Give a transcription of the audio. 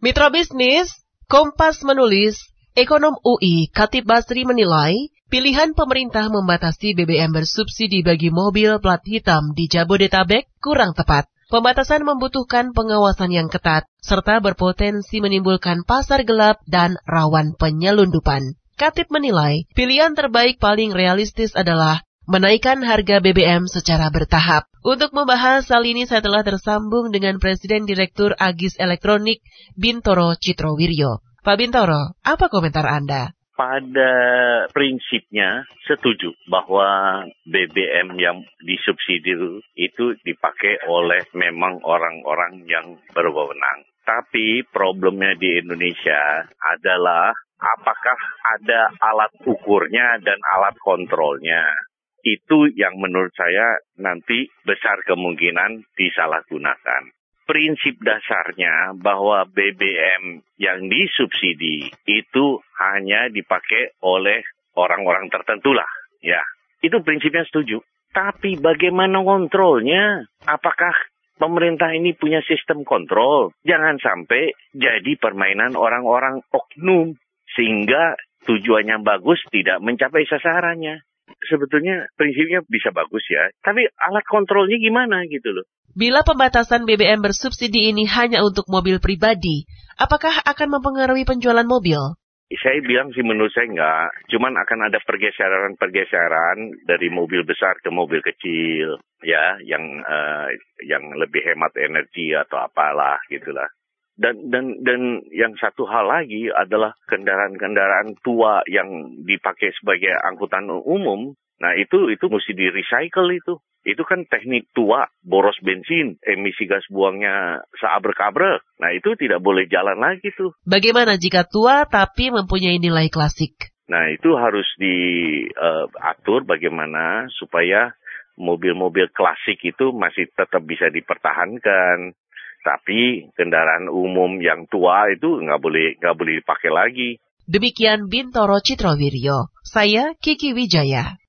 Mitra bisnis, Kompas menulis, Ekonom UI Katib Basri menilai, pilihan pemerintah membatasi BBM bersubsidi bagi mobil plat hitam di Jabodetabek kurang tepat. Pembatasan membutuhkan pengawasan yang ketat, serta berpotensi menimbulkan pasar gelap dan rawan penyelundupan. Katib menilai, pilihan terbaik paling realistis adalah menaikkan harga BBM secara bertahap. Untuk membahas hal ini saya telah tersambung dengan Presiden Direktur Agis Elektronik Bintoro Citrowiryo. Pak Bintoro, apa komentar Anda? pada prinsipnya setuju bahwa BBM yang disubsidi itu dipakai oleh memang orang-orang yang berwenang. Tapi problemnya di Indonesia adalah apakah ada alat ukurnya dan alat kontrolnya. Itu yang menurut saya nanti besar kemungkinan disalahgunakan prinsip dasarnya bahwa BBM yang disubsidi itu hanya dipakai oleh orang-orang tertentu lah. Ya, itu prinsipnya setuju. Tapi bagaimana kontrolnya? Apakah pemerintah ini punya sistem kontrol? Jangan sampai jadi permainan orang-orang oknum sehingga tujuannya bagus tidak mencapai sasarannya. Sebetulnya prinsipnya bisa bagus ya, tapi alat kontrolnya gimana gitu loh. Bila pembatasan BBM bersubsidi ini hanya untuk mobil pribadi, apakah akan mempengaruhi penjualan mobil? Saya bilang sih menurut saya enggak. Cuman akan ada pergeseran-pergeseran dari mobil besar ke mobil kecil, ya, yang uh, yang lebih hemat energi atau apalah gitulah. Dan dan dan yang satu hal lagi adalah kendaraan-kendaraan tua yang dipakai sebagai angkutan umum. Nah itu itu mesti di recycle itu. Itu kan teknik tua, boros bensin, emisi gas buangnya seabrek-abrek. Nah itu tidak boleh jalan lagi tuh. Bagaimana jika tua tapi mempunyai nilai klasik? Nah itu harus diatur uh, bagaimana supaya mobil-mobil klasik itu masih tetap bisa dipertahankan. Tapi kendaraan umum yang tua itu nggak boleh nggak boleh dipakai lagi. Demikian Bintoro Citrowiryo. Saya Kiki Wijaya.